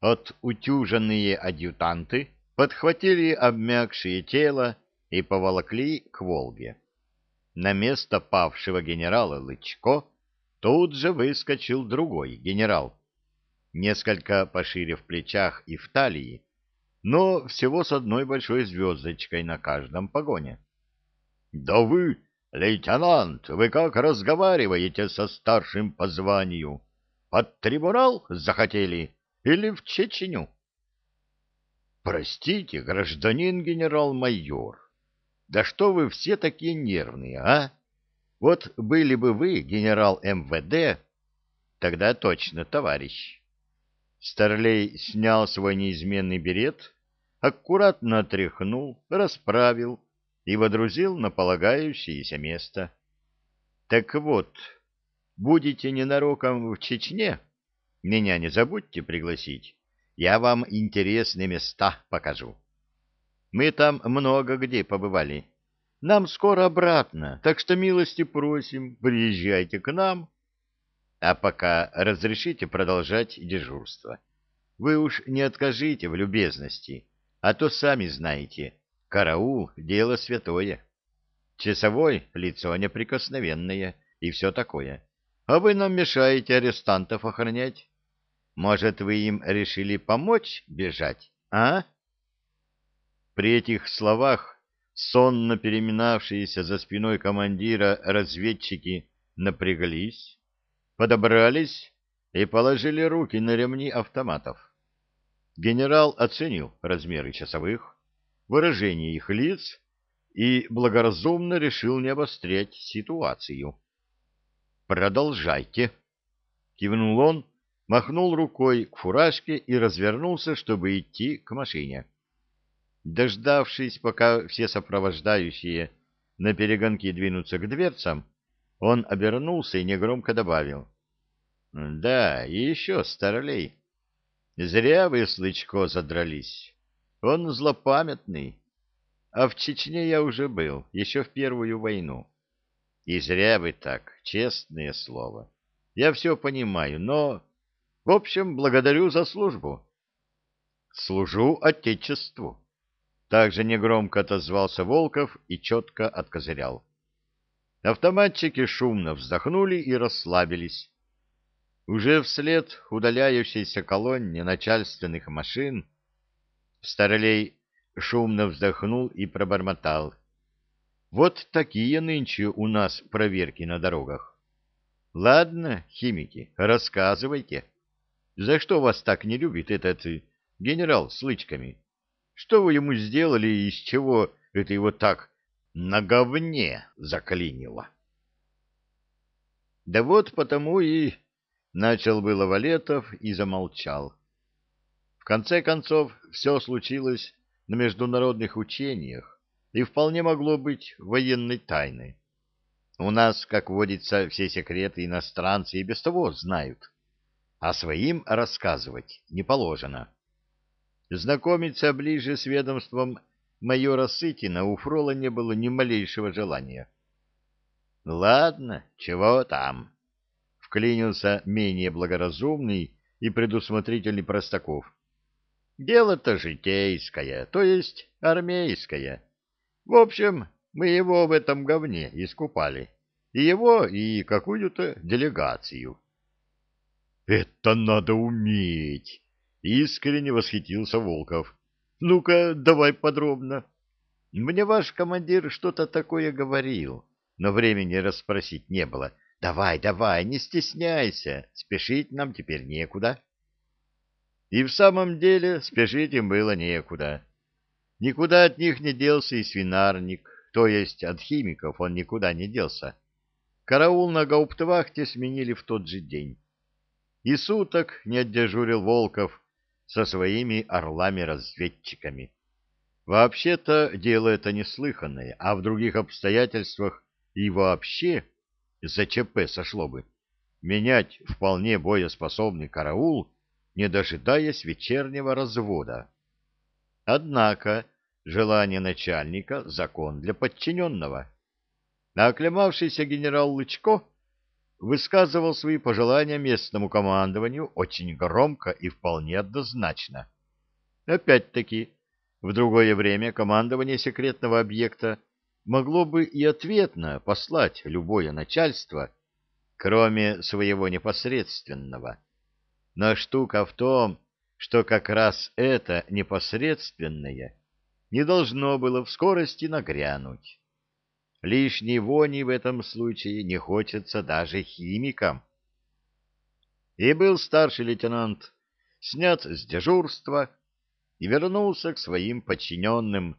Отутюженные адъютанты подхватили обмякшие тела и поволокли к Волге. На место павшего генерала Лычко тут же выскочил другой генерал, несколько пошире в плечах и в талии, но всего с одной большой звездочкой на каждом погоне. — Да вы, лейтенант, вы как разговариваете со старшим по званию? Под трибунал захотели? или в Чечню. Простите, гражданин генерал-майор, да что вы все такие нервные, а? Вот были бы вы генерал МВД, тогда точно товарищ. Старлей снял свой неизменный берет, аккуратно отряхнул, расправил и водрузил на полагающееся место. Так вот, будете ненароком в Чечне, меня не забудьте пригласить. Я вам интересные места покажу. Мы там много где побывали. Нам скоро обратно, так что милости просим, приезжайте к нам. А пока разрешите продолжать дежурство. Вы уж не откажите в любезности, а то сами знаете, караул — дело святое. Часовой — лицо неприкосновенное и все такое. А вы нам мешаете арестантов охранять. Может, вы им решили помочь бежать, а? При этих словах сонно переминавшиеся за спиной командира разведчики напряглись, подобрались и положили руки на ремни автоматов. Генерал оценил размеры часовых, выражение их лиц и благоразумно решил не обострять ситуацию. «Продолжайте», — кивнул он, махнул рукой к фуражке и развернулся, чтобы идти к машине. Дождавшись, пока все сопровождающие на перегонке двинутся к дверцам, он обернулся и негромко добавил. — Да, и еще, старлей, зря вы с Лычко задрались. Он злопамятный. А в Чечне я уже был, еще в Первую войну. И зря вы так, честное слово. Я все понимаю, но в общем, благодарю за службу. Служу Отечеству. Также негромко отозвался Волков и четко откозырял. Автоматчики шумно вздохнули и расслабились. Уже вслед удаляющейся колонне начальственных машин Старолей шумно вздохнул и пробормотал. Вот такие нынче у нас проверки на дорогах. Ладно, химики, рассказывайте. За что вас так не любит этот генерал с лычками? Что вы ему сделали и из чего это его так на говне заклинило? Да вот потому и... Начал было Валетов и замолчал. В конце концов, все случилось на международных учениях и вполне могло быть военной тайной. У нас, как водится, все секреты иностранцы и без того знают а своим рассказывать не положено. Знакомиться ближе с ведомством майора Сытина у Фрола не было ни малейшего желания. «Ладно, чего там?» — вклинился менее благоразумный и предусмотрительный Простаков. «Дело-то житейское, то есть армейское. В общем, мы его в этом говне искупали, и его, и какую-то делегацию». Это надо уметь! Искренне восхитился Волков. Ну-ка, давай подробно. Мне ваш командир что-то такое говорил, но времени расспросить не было. Давай, давай, не стесняйся, спешить нам теперь некуда. И в самом деле спешить им было некуда. Никуда от них не делся и свинарник, то есть от химиков он никуда не делся. Караул на гауптвахте сменили в тот же день и суток не отдежурил Волков со своими орлами-разведчиками. Вообще-то дело это неслыханное, а в других обстоятельствах и вообще ЗЧП сошло бы. Менять вполне боеспособный караул, не дожидаясь вечернего развода. Однако желание начальника — закон для подчиненного. А генерал Лычко — высказывал свои пожелания местному командованию очень громко и вполне однозначно. Опять-таки, в другое время командование секретного объекта могло бы и ответно послать любое начальство, кроме своего непосредственного. Но штука в том, что как раз это непосредственное не должно было в скорости нагрянуть. Лишней вони в этом случае не хочется даже химикам. И был старший лейтенант снят с дежурства и вернулся к своим подчиненным,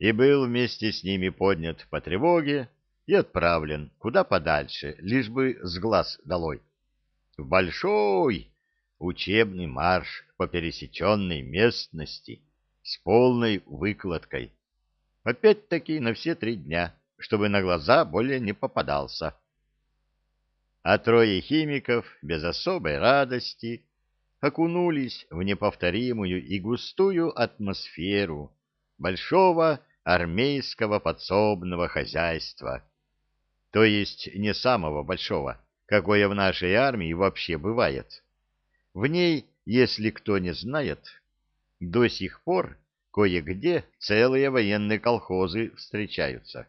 и был вместе с ними поднят по тревоге и отправлен куда подальше, лишь бы с глаз долой. В большой учебный марш по пересеченной местности с полной выкладкой. Опять-таки на все три дня чтобы на глаза более не попадался. А трое химиков без особой радости окунулись в неповторимую и густую атмосферу большого армейского подсобного хозяйства, то есть не самого большого, какое в нашей армии вообще бывает. В ней, если кто не знает, до сих пор кое-где целые военные колхозы встречаются.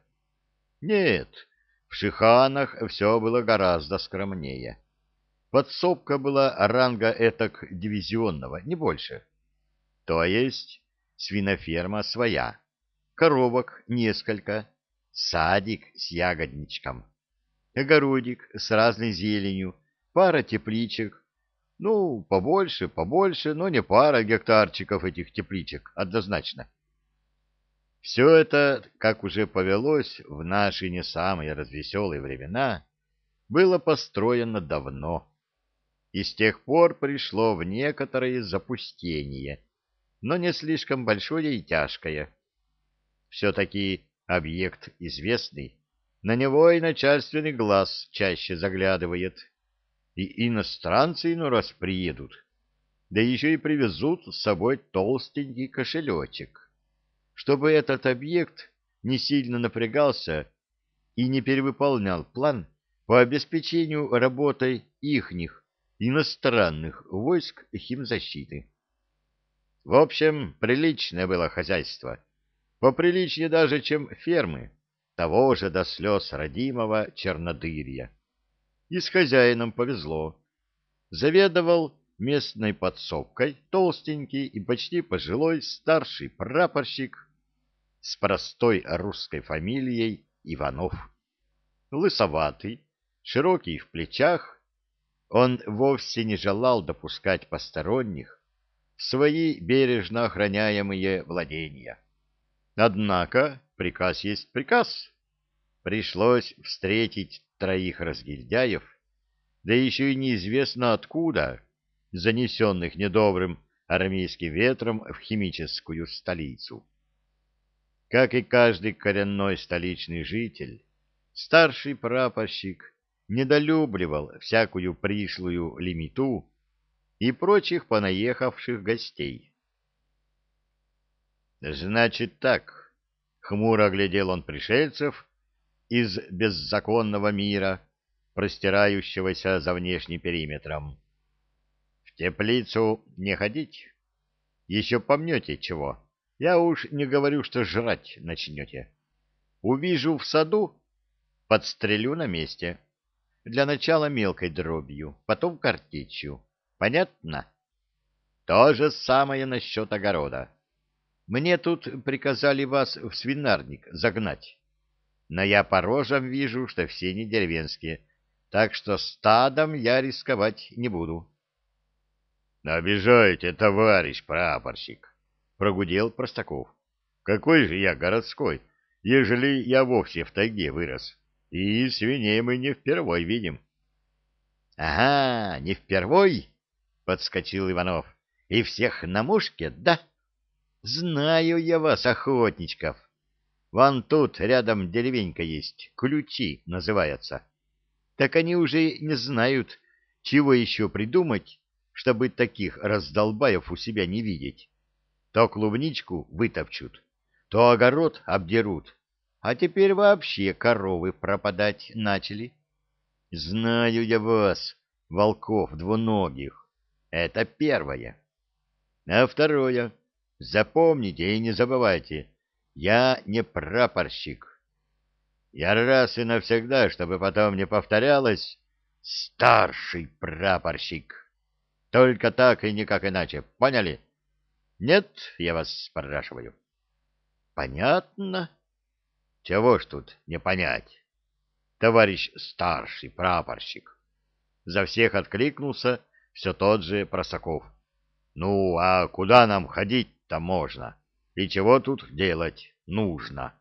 Нет, в Шиханах все было гораздо скромнее. Подсобка была ранга этак дивизионного, не больше. То есть свиноферма своя, коровок несколько, садик с ягодничком, огородик с разной зеленью, пара тепличек, ну, побольше, побольше, но не пара гектарчиков этих тепличек, однозначно. Все это, как уже повелось в наши не самые развеселые времена, было построено давно и с тех пор пришло в некоторые запустение, но не слишком большое и тяжкое. Все-таки объект известный, на него и начальственный глаз чаще заглядывает, и иностранцы ну раз приедут, да еще и привезут с собой толстенький кошелечек чтобы этот объект не сильно напрягался и не перевыполнял план по обеспечению работой ихних иностранных войск химзащиты. В общем, приличное было хозяйство, поприличнее даже, чем фермы того же до слез родимого чернодырья. И с хозяином повезло. Заведовал местной подсобкой толстенький и почти пожилой старший прапорщик с простой русской фамилией Иванов. Лысоватый, широкий в плечах, он вовсе не желал допускать посторонних в свои бережно охраняемые владения. Однако приказ есть приказ. Пришлось встретить троих разгильдяев, да еще и неизвестно откуда, занесенных недобрым армейским ветром в химическую столицу. Как и каждый коренной столичный житель, старший прапорщик недолюбливал всякую пришлую лимиту и прочих понаехавших гостей. «Значит так», — хмуро глядел он пришельцев из беззаконного мира, простирающегося за внешним периметром. «В теплицу не ходить, еще помнете чего». Я уж не говорю, что жрать начнете. Увижу в саду, подстрелю на месте. Для начала мелкой дробью, потом картечью. Понятно? То же самое насчет огорода. Мне тут приказали вас в свинарник загнать. Но я по рожам вижу, что все не деревенские, так что стадом я рисковать не буду. — Обижаете, товарищ прапорщик! Прогудел Простаков. Какой же я городской, ежели я вовсе в тайге вырос. И свиней мы не впервой видим. — Ага, не впервой? — подскочил Иванов. — И всех на мушке, да? — Знаю я вас, охотничков. Вон тут рядом деревенька есть, Ключи называется. Так они уже не знают, чего еще придумать, чтобы таких раздолбаев у себя не видеть. То клубничку вытопчут, то огород обдерут, а теперь вообще коровы пропадать начали. Знаю я вас, волков двуногих, это первое. А второе, запомните и не забывайте, я не прапорщик. Я раз и навсегда, чтобы потом не повторялось, старший прапорщик. Только так и никак иначе, поняли? — нет, я вас спрашиваю. Понятно. Чего ж тут не понять? Товарищ старший прапорщик. За всех откликнулся все тот же Просаков. Ну, а куда нам ходить-то можно? И чего тут делать нужно?